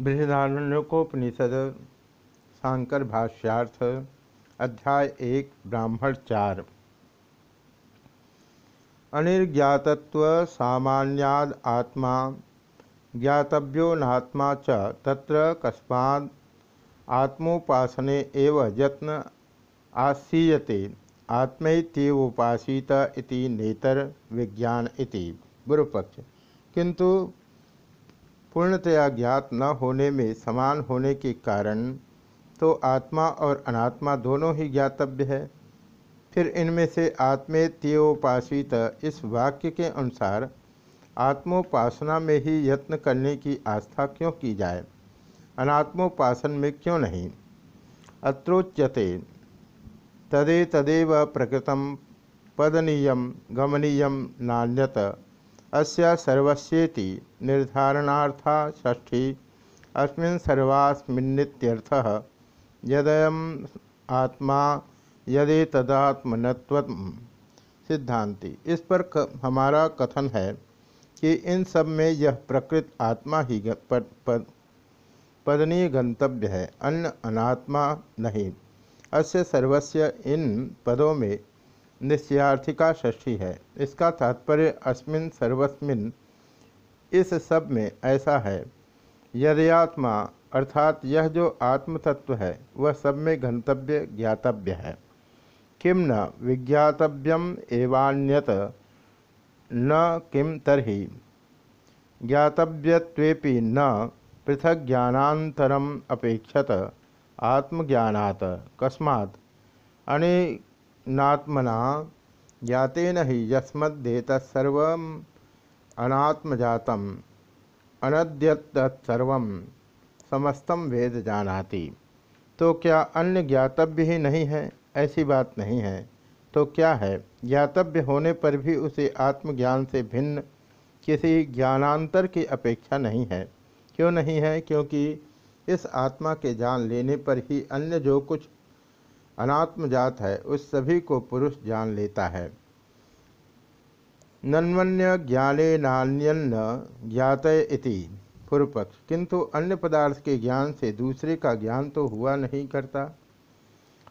बृहदारण्यकोपनिषद शांकर भाष्यार्थ, अध्याय एक, ब्राह्मण चार। अनिर्ज्ञातत्व सामान्याद आत्मा, ज्ञातव्यो नात्मा च तत्र कस्माद् आत्मोपासने एव यत्न आसीयते, आत्मैत्येवोपासीत इति नेतर विज्ञान इति। गुरुपक्ष। किंतु पूर्णतया ज्ञात न होने में समान होने के कारण तो आत्मा और अनात्मा दोनों ही ज्ञातव्य है। फिर इनमें से आत्मेत्योपासित इस वाक्य के अनुसार आत्मोपासना में ही यत्न करने की आस्था क्यों की जाए? अनात्मोपासन में क्यों नहीं? अत्रोच्यते। तदे तदेव प्रकृतम। पदनीय गमनीय नान्यत। अस्य सर्वस्येति निर्धारणार्था षष्ठी। अस्मिन् सर्वास्मिन्नित्यर्थः। आत्मा यदि तदात्मनत्व सिद्धांति। इस पर क, हमारा कथन है कि इन सब में यह प्रकृत आत्मा ही पद, पद, पदनीय गंतव्य है अन्य अनात्मा नहीं। अस्य सर्वस्व इन पदों में निश्चयार्थिका षष्ठी है। इसका तात्पर्य अस्मिन सर्वस्मिन। इस सब में ऐसा है। यदयात्मा अर्थात यह जो आत्म तत्व है, वह सब में गंतव्य ज्ञातव्य है। किम न विज्ञातव्यम एवान्यत, न किम तरही। ज्ञातव्यत्वेपि न पृथक ज्ञानांतरम अपेक्षत आत्मज्ञात कस्मात्। अने नात्मना ज्ञातेन ही यस्मदेतत्सर्व अनात्मजात अनद्यत्तत्सर्व समस्तम वेद जानाति। तो क्या अन्य ज्ञातव्य ही नहीं है? ऐसी बात नहीं है। तो क्या है? ज्ञातव्य होने पर भी उसे आत्मज्ञान से भिन्न किसी ज्ञानांतर की अपेक्षा नहीं है। क्यों नहीं है? क्योंकि इस आत्मा के जान लेने पर ही अन्य जो कुछ अनात्मजात है, उस सभी को पुरुष जान लेता है। नन्वन्य ज्ञाने नान्यन्न ज्ञात इति, पूर्वपक्ष। किंतु अन्य पदार्थ के ज्ञान से दूसरे का ज्ञान तो हुआ नहीं करता।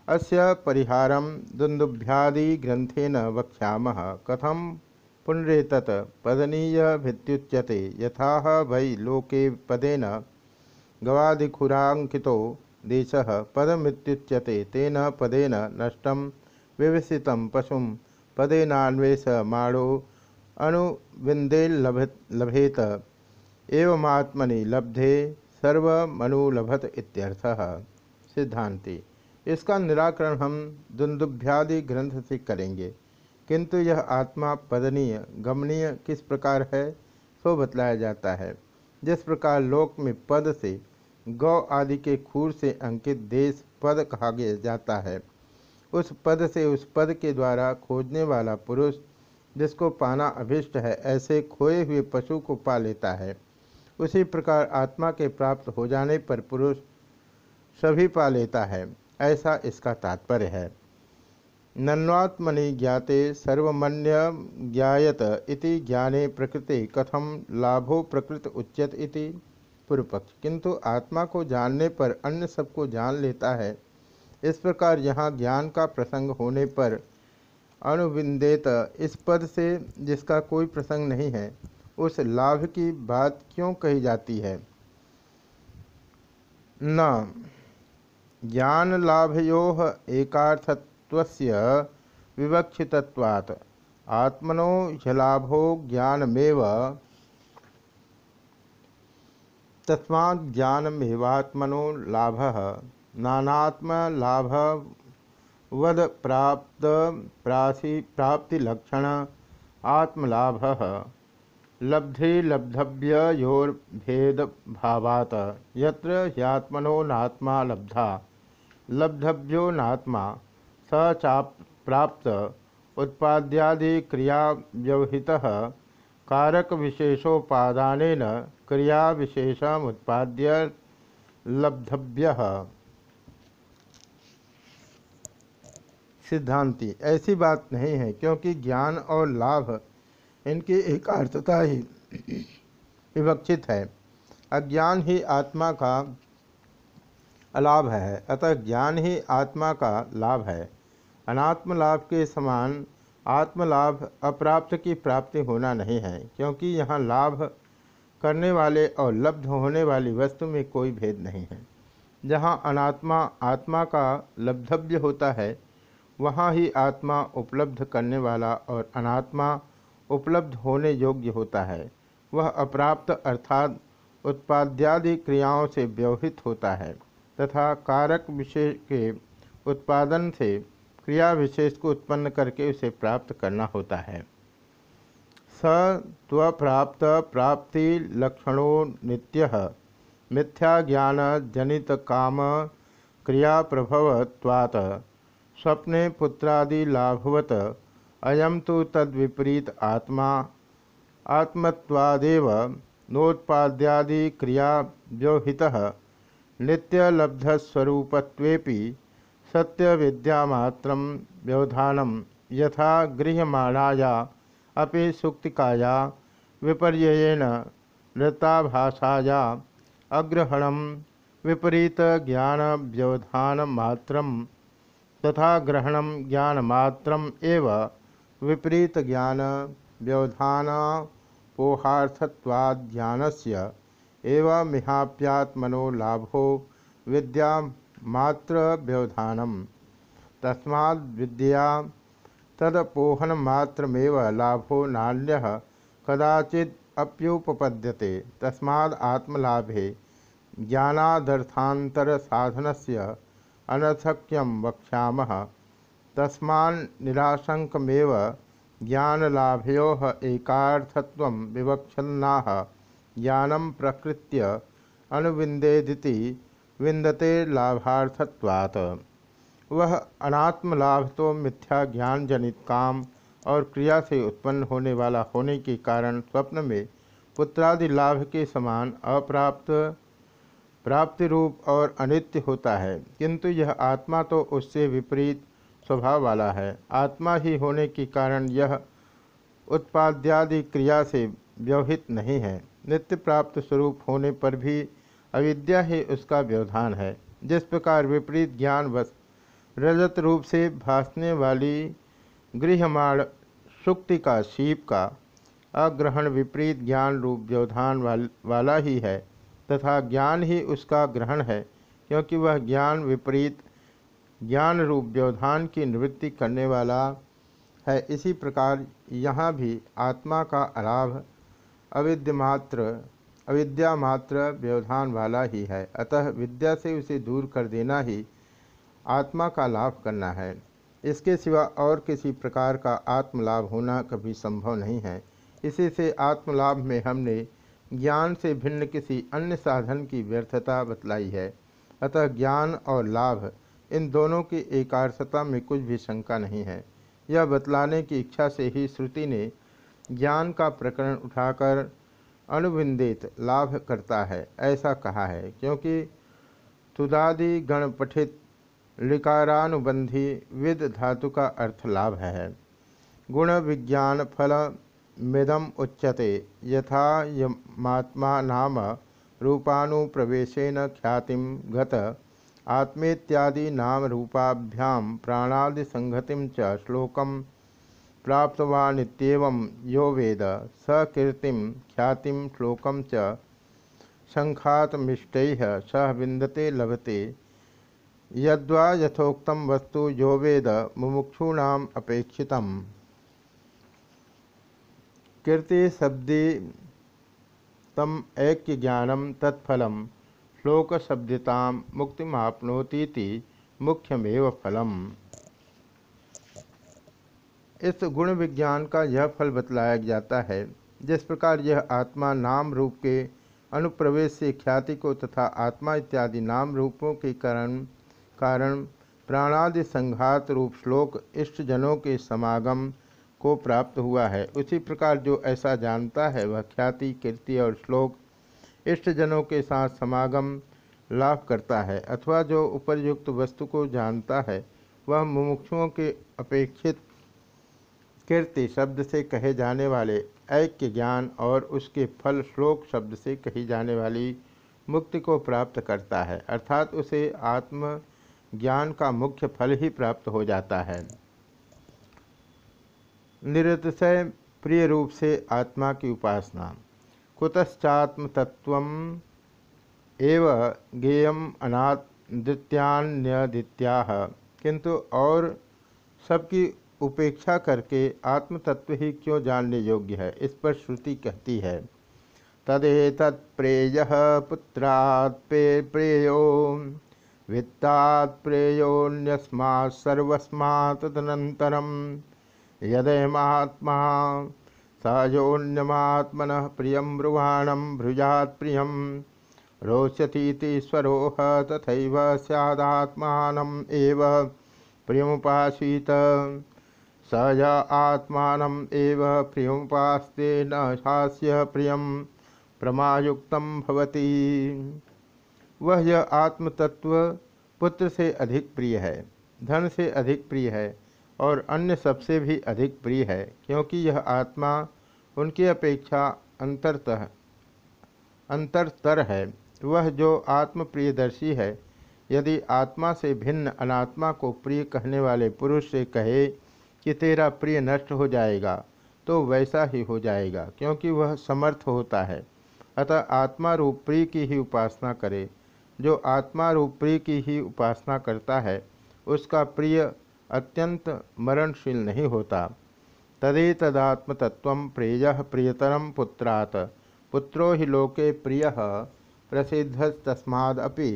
अस्य परिहारम दुंदुभ्यादि ग्रंथेन वक्ष्याम कथम पुनरेतत पदनीय भित्युच्यते यथा वै लोके पदेन गवादिखुरांकितो देश पदमृत्युच्यते तेन पदेन नष्ट विवसित पशु पदेनान्वेषमाणो अनुविंदेलभेत एवमात्मनि लब्धे सर्वमनुलभत इत्यर्थः। सिद्धांति। इसका निराकरण हम दुंदुभ्यादि ग्रंथ से करेंगे। किंतु यह आत्मा पदनीय, गमनीय किस प्रकार है, सो बतलाया जाता है। जिस प्रकार लोक में पद से गौ आदि के खूर से अंकित देश पद कहा गया जाता है। उस पद से उस पद के द्वारा खोजने वाला पुरुष जिसको पाना अभिष्ट है, ऐसे खोए हुए पशु को पा लेता है। उसी प्रकार आत्मा के प्राप्त हो जाने पर पुरुष सभी पा लेता है, ऐसा इसका तात्पर्य है। नन्वात्मनि ज्ञाते सर्वमन्य ज्ञायत इति ज्ञाने प्रकृति कथम लाभो प्रकृत उच्यत इति। पूर्व पक्ष किंतु आत्मा को जानने पर अन्य सबको जान लेता है। इस प्रकार यहाँ ज्ञान का प्रसंग होने पर अनुविंदेत इस पद से जिसका कोई प्रसंग नहीं है, उस लाभ की बात क्यों कही जाती है? न। ज्ञान लाभयो एकार्थत्व विवक्षितवात् आत्मनो लाभो ज्ञानमेव तस्मा ज्ञानमेवात्मनो लाभ। नानात्म लाभ वद प्राप्त प्रासी प्राप्तिलक्षण आत्मलाभ। लब्धि लब्धव्योर्भेद भावात यत्र ह्यात्मनो नात्मा लब्धा, लब्धव्यो नात्मा स चाप प्राप्त। उत्पाद्यादि क्रिया व्यवहितः कारक विशेषोपादान क्रिया विशेषम उत्पाद्य लब्धव्य। सिद्धांति, ऐसी बात नहीं है, क्योंकि ज्ञान और लाभ इनकी एक अर्थता ही विवक्षित है। अज्ञान ही आत्मा का अलाभ है, अतः ज्ञान ही आत्मा का लाभ है। अनात्म लाभ के समान आत्मलाभ अप्राप्त की प्राप्ति होना नहीं है, क्योंकि यहाँ लाभ करने वाले और लब्ध होने वाली वस्तु में कोई भेद नहीं है। जहाँ अनात्मा आत्मा का लब्धव्य होता है, वहाँ ही आत्मा उपलब्ध करने वाला और अनात्मा उपलब्ध होने योग्य होता है। वह अप्राप्त अर्थात उत्पाद्यादि क्रियाओं से व्यवहित होता है, तथा कारक विशेष के उत्पादन से क्रिया विशेष को उत्पन्न करके उसे प्राप्त करना होता है। स त्वप्राप्त प्राप्ति लक्षणों नित्य। मिथ्या ज्ञान जनित काम क्रिया प्रभवत्वात् स्वप्ने पुत्रादि लाभवत। अयम तो तद्विपरीत आत्मा। आत्मत्वादेव नोत्पाद्यादि क्रिया व्यवहितः। नित्यलब्धस्वरूपत्वेपि सत्य विद्यामात्र व्यवधान यथा गृह्यमाणाया अपि सुक्तिकाया, विपर्ययेण नृताभाषाया अग्रहण विपरीत ज्ञान व्यवधान मात्र तथा ग्रहण ज्ञानमात्रम एव विपरीत ज्ञान व्यवधान पोहार्थत्वाज्ञानस्य एवमिहाप्यात्मनो लाभो विद्या मात्र व्यवधानम तस्माद्विद्या तदपोहनमात्रमेव लाभो नान्य कदाचिद अप्युपपद्यते। तस्माद् आत्मलाभे ज्ञानादर्थांतर साधन से अनर्थक्यम वक्ष्यामः। तस्मान् निराशंकमेव ज्ञानलाभयो एकार्थत्व विवक्षन्नाह ज्ञानम प्रकृत्य अनुविंदेदिति विंदते लाभार्थत्वात्। वह अनात्म लाभ तो मिथ्या ज्ञान जनित काम और क्रिया से उत्पन्न होने वाला होने के कारण स्वप्न में पुत्रादि लाभ के समान अप्राप्त प्राप्ति रूप और अनित्य होता है। किंतु यह आत्मा तो उससे विपरीत स्वभाव वाला है। आत्मा ही होने के कारण यह उत्पाद्यादि क्रिया से व्यवहित नहीं है। नित्य प्राप्त स्वरूप होने पर भी अविद्या ही उसका व्यवधान है। जिस प्रकार विपरीत ज्ञान बस रजत रूप से भासने वाली गृहमाण शुक्ति का शीप का अग्रहण विपरीत ज्ञान रूप व्यवधान वाल, वाला ही है तथा ज्ञान ही उसका ग्रहण है क्योंकि वह ज्ञान विपरीत ज्ञान रूप व्यवधान की निवृत्ति करने वाला है। इसी प्रकार यहाँ भी आत्मा का अलाभ अविद्यमात्र अविद्या मात्र व्यवधान वाला ही है। अतः विद्या से उसे दूर कर देना ही आत्मा का लाभ करना है। इसके सिवा और किसी प्रकार का आत्मलाभ होना कभी संभव नहीं है। इसी से आत्मलाभ में हमने ज्ञान से भिन्न किसी अन्य साधन की व्यर्थता बतलाई है। अतः ज्ञान और लाभ इन दोनों की एकार्थता में कुछ भी शंका नहीं है। यह बतलाने की इच्छा से ही श्रुति ने ज्ञान का प्रकरण उठाकर अनुबिंदित लाभ करता है, ऐसा कहा है, क्योंकि तुदादि गण पठित लिकारानुबंधी विद धातु का अर्थ लाभ है। गुण विज्ञान फल मिदम उच्यते, यथा यमात्मा नाम रूपानुप्रवेशेन ख्याति गत आत्मेत्यादि नाम रूपाभ्याम प्राणादि संगति च श्लोकम प्राप्तवानित्येवं यो वेद। स ख्याति श्लोक च शङ्खातमिष्टैः सह विंदते लभते। यद्वा यथोक्त वस्तु यो वेद मुमुक्षूणाम् अपेक्षितम्। कीर्ति शब्दी तम ऐक्य ज्ञानम तत्फलम श्लोक शब्दता मुक्तिमापनोती मुख्यमेव फलम। इस गुण विज्ञान का यह फल बतलाया जाता है, जिस प्रकार यह आत्मा नाम रूप के अनुप्रवेश से ख्याति को तथा आत्मा इत्यादि नाम रूपों के कारण कारण प्राणादि संघात रूप श्लोक इष्ट जनों के समागम को प्राप्त हुआ है। उसी प्रकार जो ऐसा जानता है, वह ख्याति, कीर्ति और श्लोक इष्ट जनों के साथ समागम लाभ करता है, अथवा जो उपरयुक्त वस्तु को जानता है, वह मुमुक्षुओं के अपेक्षित कीर्ति शब्द से कहे जाने वाले, ऐक्य ज्ञान और उसके फल श्लोक शब्द से कही जाने वाली मुक्ति को प्राप्त करता है, अर्थात उसे आत्म ज्ञान का मुख्य फल ही प्राप्त हो जाता है। निरतिशय प्रिय रूप से आत्मा की उपासना। कुतश्चात्म तत्व एव गेयम अनादित्यान्यदित्या किंतु और सबकी उपेक्षा करके आत्म तत्व ही क्यों जानने योग्य है? इस पर श्रुति कहती है तदेतत्प्रेय पुत्रात् प्रेयो, वित्तात् प्रेयोन्यस्मात् सर्वस्मात् तदनन्तरं यदयमात्मा सहजोन्यमात्मन प्रिय ब्रुवाणम भृजात प्रिय रोचतीति स्वरोह तथैव सैदात्मानम एव सहज आत्मानम एव प्रियमुपास्ते न हास्य प्रिय प्रमायुक्त भवती। वह यह आत्मतत्व पुत्र से अधिक प्रिय है, धन से अधिक प्रिय है और अन्य सबसे भी अधिक प्रिय है, क्योंकि यह आत्मा उनकी अपेक्षा अंतरतः, अंतरतर है। वह जो आत्म प्रियदर्शी है, यदि आत्मा से भिन्न अनात्मा को प्रिय कहने वाले पुरुष से कहे कि तेरा प्रिय नष्ट हो जाएगा तो वैसा ही हो जाएगा, क्योंकि वह समर्थ होता है। अतः आत्मा रूप प्रिय की ही उपासना करे। जो आत्मा रूप प्रिय की ही उपासना करता है, उसका प्रिय अत्यंत मरणशील नहीं होता। तदेतदात्मतत्व प्रेय प्रियतरम पुत्रात्। पुत्रो हि लोके प्रिय प्रसिद्धस्तस्मादपि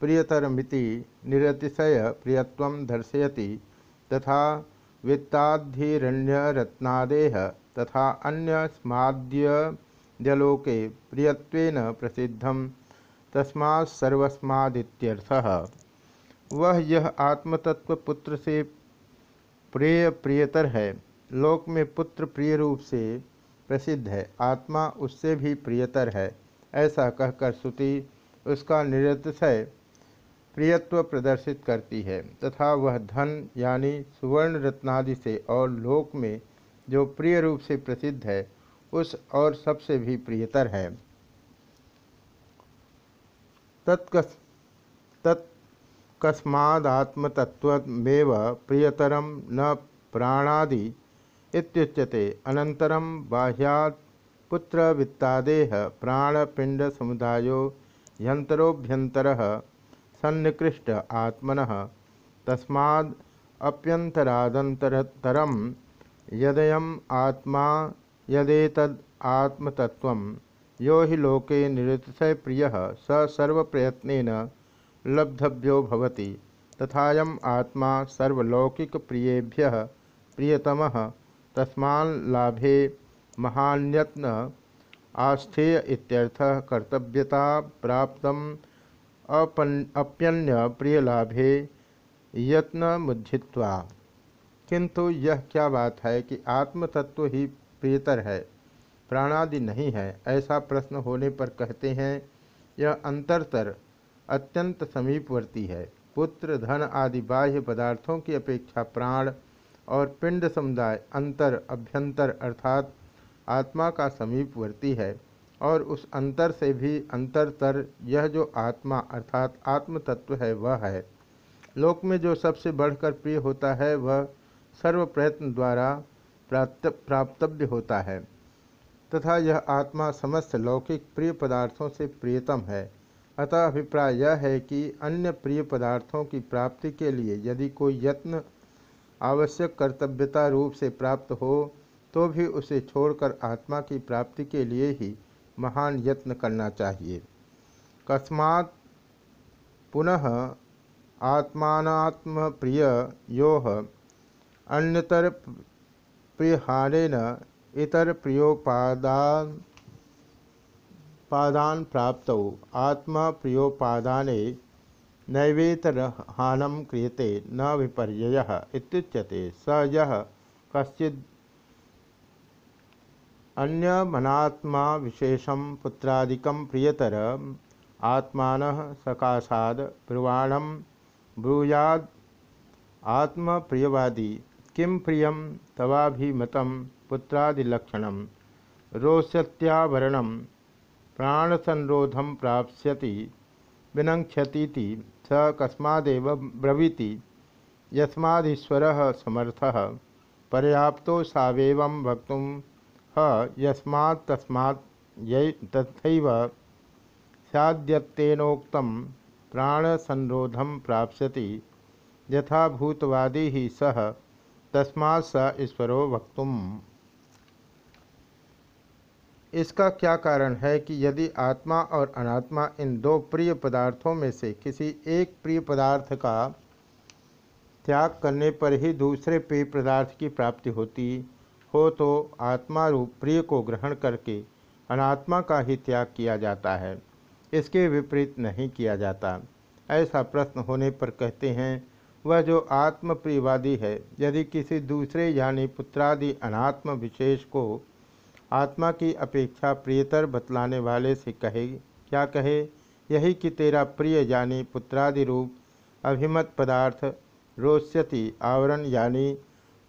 प्रियतरमिति निरतिशय प्रियत्व दर्शयति। तथा वित्ताधिरण्यरत्नादेह तथा अन्यस्माद्यलोके प्रियत्वेन प्रसिद्धम। तस्मात्सर्वस्मादित्यर्थः वह यह आत्मतत्व पुत्र से प्रिय प्रियतर है। लोक में पुत्र प्रिय रूप से प्रसिद्ध है। आत्मा उससे भी प्रियतर है। ऐसा कहकर श्रुति, उसका निरतिशय प्रियत्व प्रदर्शित करती है, तथा वह धन यानी सुवर्ण रत्नादि से और लोक में जो प्रिय रूप से प्रसिद्ध है, उस और सबसे भी प्रियतर है। तत्कस तत् कस्मादात्मतत्वमेव प्रियतरम न प्राणादि इत्युच्यते। अनंतरम बाह्यात् पुत्र वित्तादेह प्राणपिंड समुदायो यंत्रोभ्यंतर सन्निकृष्ट आत्मन। तस्माद् यदयम आत्मा यदेतद आत्मतत्व यो हि लोके निरतिशय प्रिय, स सर्वप्रयत्न लब्धव्यो भवति। तथायम आत्मा सर्वलौकिक प्रियेभ्य प्रियतम तस्माल्लाभे महान्यत्न आस्थेय कर्तव्यता प्राप्त अप्यन्य प्रियलाभे यत्न मुझित्वा किंतु यह क्या बात है कि आत्मतत्व ही प्रियतर है, प्राणादि नहीं है? ऐसा प्रश्न होने पर कहते हैं, यह अंतरतर अत्यंत समीपवर्ती है। पुत्र, धन आदि बाह्य पदार्थों की अपेक्षा प्राण और पिंड समुदाय अंतर अभ्यंतर अर्थात आत्मा का समीपवर्ती है। और उस अंतर से भी अंतरतर यह जो आत्मा अर्थात आत्म तत्व है, वह है। लोक में जो सबसे बढ़कर प्रिय होता है, वह सर्व प्रयत्न द्वारा प्राप्त, प्राप्तव्य होता है। तथा यह आत्मा समस्त लौकिक प्रिय पदार्थों से प्रियतम है। अतः अभिप्राय यह है कि अन्य प्रिय पदार्थों की प्राप्ति के लिए यदि कोई यत्न आवश्यक कर्तव्यता रूप से प्राप्त हो तो भी उसे छोड़कर आत्मा की प्राप्ति के लिए ही महान यत्न करना चाहिए। कस्मात् पुनः आत्मात्म प्रिय यो अन्यतर प्रियहारेण इतर प्रियोपादान पादान प्राप्त। आत्मा प्रियोपादाने नैवेतरहानम क्रियते न विपर्य इत्युच्यते। स यह कश्चिद अन्यमनात्मा विशेषम पुत्रादिकम प्रियतर आत्मान सकाशाद ब्रुवाणम ब्रूयाद आत्म प्रियवादी किम प्रियम तवाभिमतम पुत्रादिलक्षण। रोशत्यावरण प्राणसंरोधम प्राप्स्यति विनक्षती स कस्मादेव ब्रवीति। यस्मादीश्वर समर्थ, पर्याप्तो सावेव वक्त ह तस्मा तथैव सैद्यतेनोक्तं प्राणसंरोधम प्राप्स्यति। यथा भूतवादी ही सह तस्मा स ईश्वरो वक्तुम। इसका क्या कारण है कि यदि आत्मा और अनात्मा इन दो प्रिय पदार्थों में से किसी एक प्रिय पदार्थ का त्याग करने पर ही दूसरे प्रिय पदार्थ की प्राप्ति होती हो तो आत्मा रूप प्रिय को ग्रहण करके अनात्मा का ही त्याग किया जाता है। इसके विपरीत नहीं किया जाता। ऐसा प्रश्न होने पर कहते हैं, वह जो आत्म प्रियवादी है, यदि किसी दूसरे यानी पुत्रादि अनात्म विशेष को आत्मा की अपेक्षा प्रियतर बतलाने वाले से कहे, क्या कहे? यही कि तेरा प्रिय यानी पुत्रादि रूप अभिमत पदार्थ रोस्यति आवरण यानी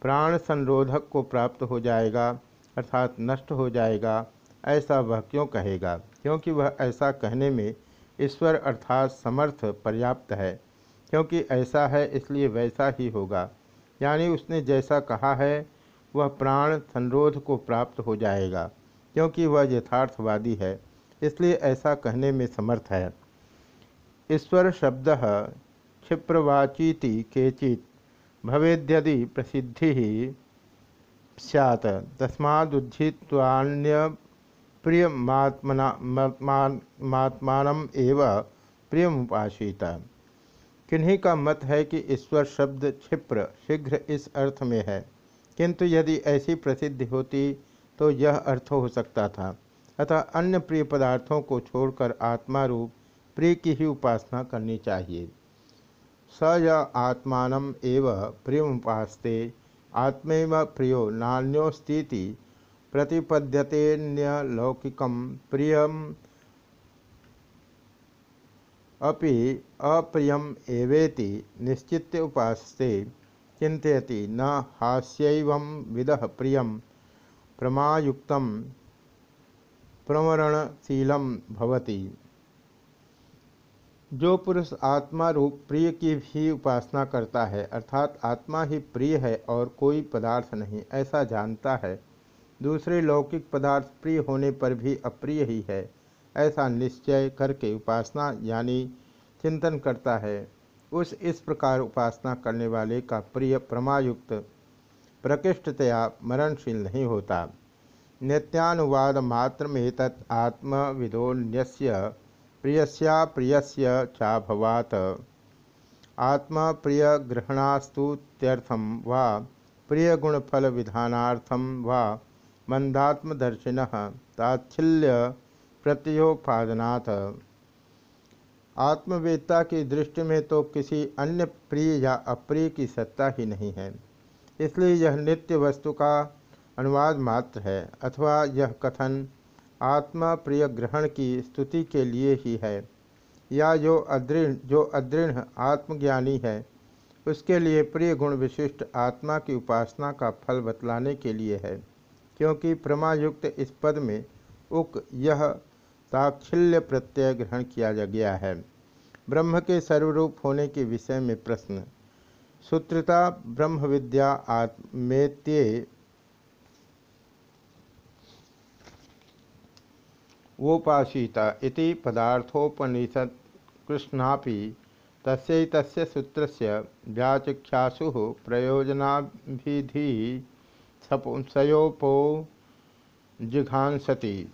प्राण संरोधक को प्राप्त हो जाएगा, अर्थात नष्ट हो जाएगा। ऐसा वह क्यों कहेगा? क्योंकि वह ऐसा कहने में ईश्वर अर्थात समर्थ पर्याप्त है। क्योंकि ऐसा है, इसलिए वैसा ही होगा। यानी उसने जैसा कहा है, वह प्राण संरोध को प्राप्त हो जाएगा, क्योंकि वह यथार्थवादी है। इसलिए ऐसा कहने में समर्थ है। ईश्वर शब्द क्षिप्रवाचीति केचित। भवेद्यदि प्रसिद्धि सैत तस्मादुज्झित्वान्य प्रियमात्मान एव प्रियमुपासीत। किन्हीं का मत है कि ईश्वर शब्द क्षिप्र, शीघ्र इस अर्थ में है। किंतु यदि ऐसी प्रसिद्धि होती तो यह अर्थ हो सकता था। अतः अन्य प्रिय पदार्थों को छोड़कर आत्मा रूप प्रिय की ही उपासना करनी चाहिए। स य आत्मान प्रियमुपास्ते। आत्मेव प्रियो नान्योस्ती प्रतिपद्यतेन्यलौकिक प्रियम अपि अप्रियम एवेति निश्चित उपासते। चिंतयति न हास्यव विद प्रिय प्रमायुक्त प्रमरणशील भवति। जो पुरुष आत्मा रूप प्रिय की भी उपासना करता है, अर्थात आत्मा ही प्रिय है और कोई पदार्थ नहीं, ऐसा जानता है। दूसरे लौकिक पदार्थ प्रिय होने पर भी अप्रिय ही है, ऐसा निश्चय करके उपासना यानी चिंतन करता है। उस इस प्रकार उपासना करने वाले का प्रिय प्रमायुक्त, प्रकृष्टतया मरणशील नहीं होता। नित्यानुवाद मात्र में तत् आत्मविदोन्यस्य प्रियस्या प्रियस्य चाभवात। आत्मा प्रिय ग्रहणास्तुत्यर्थम वा प्रिय गुणफल विधानार्थम वा मंदात्मदर्शिन ताच्छिल्य प्रत्योपादनाथ आत्मवेदता की दृष्टि में तो किसी अन्य प्रिय या अप्रिय की सत्ता ही नहीं है। इसलिए यह नित्य वस्तु का अनुवाद मात्र है, अथवा यह कथन आत्मा प्रिय ग्रहण की स्तुति के लिए ही है। या जो अदृढ़ जो अदृढ़ आत्मज्ञानी है, उसके लिए प्रिय गुण विशिष्ट आत्मा की उपासना का फल बतलाने के लिए है। क्योंकि प्रमायुक्त इस पद में उक यह ताक्षिल्य प्रत्यय ग्रहण किया गया है। ब्रह्म के सर्वरूप होने के विषय में प्रश्न। सूत्रता ब्रह्म विद्या आत्मेत्य वोपासीता इति पदार्थोपनिषद कृष्णापि तस्य सूत्रस्य व्याचिख्यासु प्रयोजनाभिधि सयोपो जिघांसति।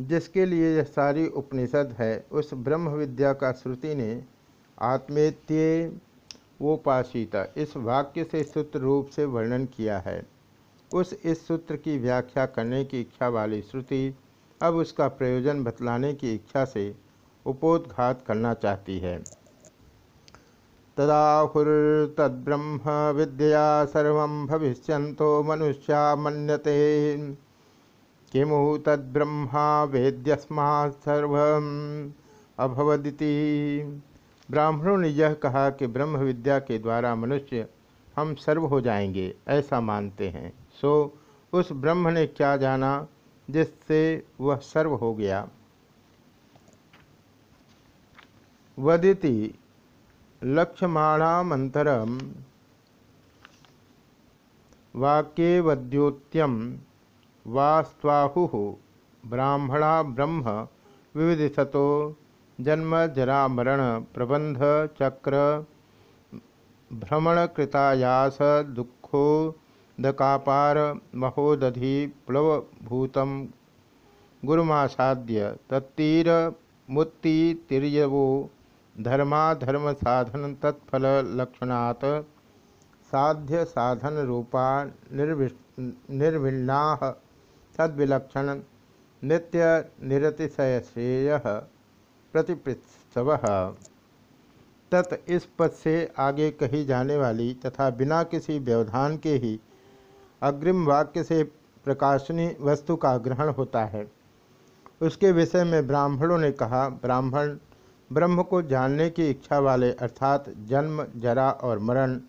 जिसके लिए यह सारी उपनिषद है, उस ब्रह्म विद्या का श्रुति ने आत्मेत्य वोपासीता इस वाक्य से सूत्र रूप से वर्णन किया है। उस इस सूत्र की व्याख्या करने की इच्छा वाली श्रुति अब उसका प्रयोजन बतलाने की इच्छा से उपोदघात करना चाहती है। तदाहुर्तद्ब्रह्म विद्या सर्व भविष्य मनुष्या मन्यते किमु तद्ब्रह्मा वेद्यस्मा सर्व अभवदिति। ब्राह्मणों ने यह कहा कि ब्रह्म विद्या के द्वारा मनुष्य हम सर्व हो जाएँगे, ऐसा मानते हैं। सो, उस ब्रह्म ने क्या जाना? जिससे वह सर्व हो गया। वदिति लक्ष्यमाणामंतरम वाक्यवद्योत्यम वास्वाहु ब्राह्मणा ब्रह्म विविधतो जन्म जरा मरण प्रबंध चक्र भ्रमण कृतायास दुखो दकापार महोदधि प्लवभूत गुरुमासाद्य तत्तीर मुत्ति तिर्यवो धर्माधर्म साधन तत्फल लक्षणात् साध्य साधन रूपा निर्विण्णा तद्विलक्षण नित्य निरतिशय श्रेय प्रतिपृत्सव तत् इस पद से आगे कही जाने वाली तथा बिना किसी व्यवधान के ही अग्रिम वाक्य से प्रकाशनी वस्तु का ग्रहण होता है। उसके विषय में ब्राह्मणों ने कहा, ब्राह्मण, ब्रह्म को जानने की इच्छा वाले अर्थात जन्म, जरा और मरण,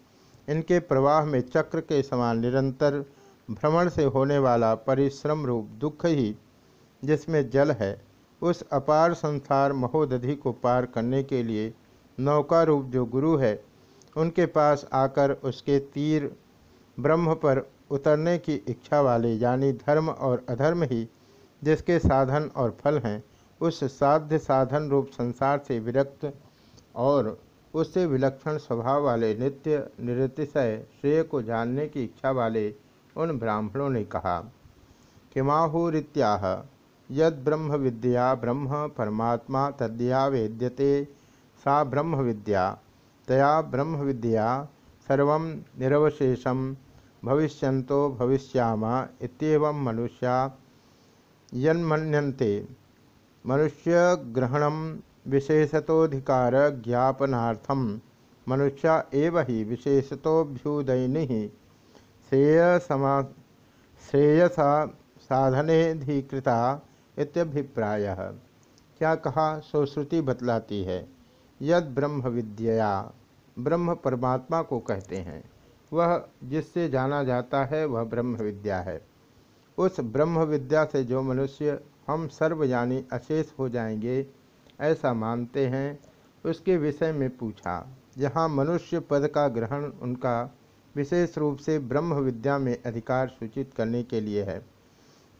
इनके प्रवाह में चक्र के समान निरंतर भ्रमण से होने वाला परिश्रम रूप दुख ही जिसमें जल है, उस अपार संसार महोदधि को पार करने के लिए नौका रूप जो गुरु है, उनके पास आकर उसके तीर ब्रह्म पर उतरने की इच्छा वाले, यानी धर्म और अधर्म ही, जिसके साधन और फल हैं, उस साध्य साधन रूप संसार से विरक्त और उससे विलक्षण स्वभाव वाले नित्य निरतिशय श्रेय को जानने की इच्छा वाले उन ब्राह्मणों ने कहा, किमाहुरीत्याह, यद ब्रह्म विद्या ब्रह्म परमात्मा तद्या वेद्यते, सा ब्रह्म विद्या, तया ब्रह्म विद्या सर्व निरवशेषम। भविष्यन्तो भविष्यामा इत्येवं मनुष्या यन्मन्यन्ते। मनुष्यग्रहणं विशेषतोधिकार ज्ञापनार्थम मनुष्या एव ही विशेषतोभ्युदयनि श्रेयसमा श्रेयसा साधनेधिकृता क्या कहा? सोश्रुति बतलाती है। यद ब्रह्म विद्या ब्रह्म परमात्मा को कहते हैं। वह जिससे जाना जाता है, वह ब्रह्म विद्या है। उस ब्रह्म विद्या से जो मनुष्य, हम सर्व यानी अशेष हो जाएँगे, ऐसा मानते हैं। उसके विषय में पूछा यहाँ मनुष्य पद का ग्रहण उनका विशेष रूप से ब्रह्म विद्या में अधिकार सूचित करने के लिए है।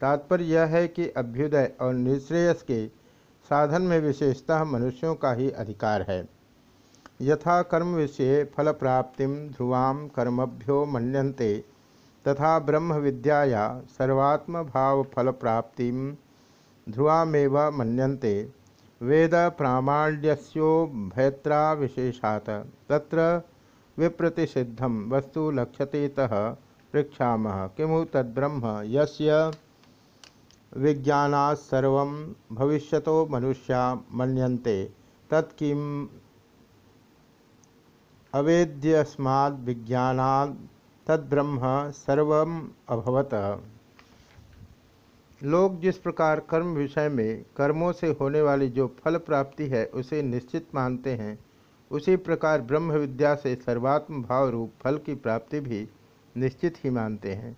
तात्पर्य यह है कि अभ्युदय और निश्रेयस के साधन में विशेषतः मनुष्यों का ही अधिकार है। यथा कर्म विषय फल प्राप्ति ध्रुवाम कर्मभ्यो मनते तथा ब्रह्म विद्याया सर्वात्म भाव फल प्राप्ति ध्रुवामेव मनते वेद प्रामाण्यस्यो भयत्रा विशेषात तत्र विप्रतिषिद्धम वस्तु लक्ष्यते पृक्षा किमु तद्ब्रह्म? यस्य विज्ञानात्सर्व भविष्य मनुष्या मनते तत्किम अवेद्यस्माद् विज्ञानात् तद्ब्रह्म सर्व अभवत। लोग जिस प्रकार कर्म विषय में कर्मों से होने वाली जो फल प्राप्ति है, उसे निश्चित मानते हैं। उसी प्रकार ब्रह्म विद्या से सर्वात्म भाव रूप फल की प्राप्ति भी निश्चित ही मानते हैं।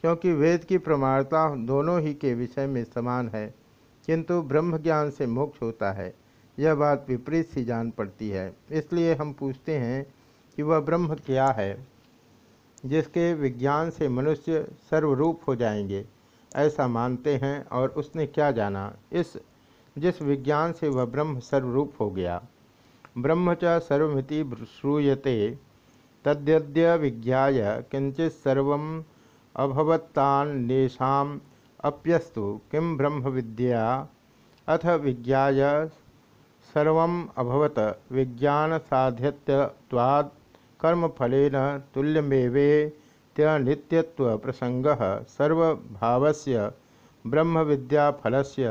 क्योंकि वेद की प्रमाणता दोनों ही के विषय में समान है, किंतु ब्रह्म ज्ञान से मोक्ष होता है। यह बात विपरीत सी जान पड़ती है। इसलिए हम पूछते हैं कि वह ब्रह्म क्या है, जिसके विज्ञान से मनुष्य सर्वरूप हो जाएँगे, ऐसा मानते हैं और उसने क्या जाना, इस, जिस विज्ञान से वह ब्रह्म सर्वरूप हो गया। ब्रह्म च सर्वमिति श्रूयते तद्यद्य विज्ञा किंचित सर्व अभवत्तान्नेषाम् अप्यस्तु, किं ब्रह्म विद्या, अथ विज्ञाय सर्व अभवत विज्ञान साध्यत्वात् कर्मफलेन तुल्यमेवेत्यनित्यत्व प्रसंगः सर्वभावस्य ब्रह्म विद्याफलस्य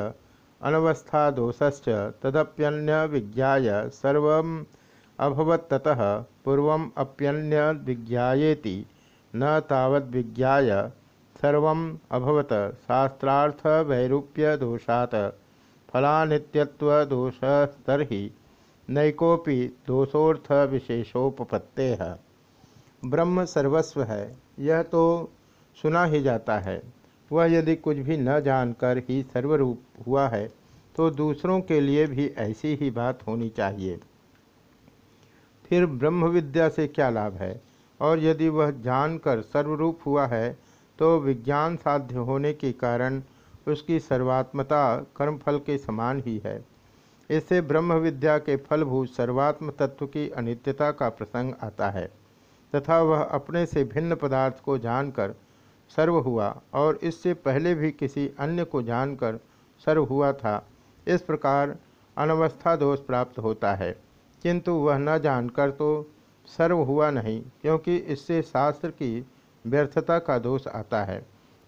अनवस्थादोषश्च तदप्यन्य विज्ञाय सर्वम् अभवत्ततः पूर्वम् अप्यन्यविज्ञायेति न तावद विज्ञाय सर्व अभवत शास्त्रार्थ वैरूप्य दोषात फलानित्यत्व दोषस्तर्हि नैकोपि दोषोर्थ विशेषोपत्ते है ब्रह्म सर्वस्व है, यह तो सुना ही जाता है। वह यदि कुछ भी न जानकर ही सर्वरूप हुआ है तो दूसरों के लिए भी ऐसी ही बात होनी चाहिए। फिर ब्रह्म विद्या से क्या लाभ है? और यदि वह जानकर सर्वरूप हुआ है तो विज्ञान साध्य होने के कारण उसकी सर्वात्मता कर्मफल के समान ही है। इससे ब्रह्म विद्या के फलभूत सर्वात्म तत्व की अनित्यता का प्रसंग आता है, तथा वह अपने से भिन्न पदार्थ को जानकर सर्व हुआ और इससे पहले भी किसी अन्य को जानकर सर्व हुआ था, इस प्रकार अनवस्था दोष प्राप्त होता है। किंतु वह न जानकर तो सर्व हुआ नहीं, क्योंकि इससे शास्त्र की व्यर्थता का दोष आता है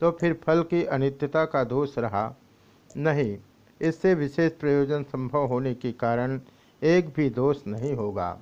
तो फिर फल की अनित्यता का दोष रहा नहीं। इससे विशेष प्रयोजन संभव होने के कारण एक भी दोष नहीं होगा।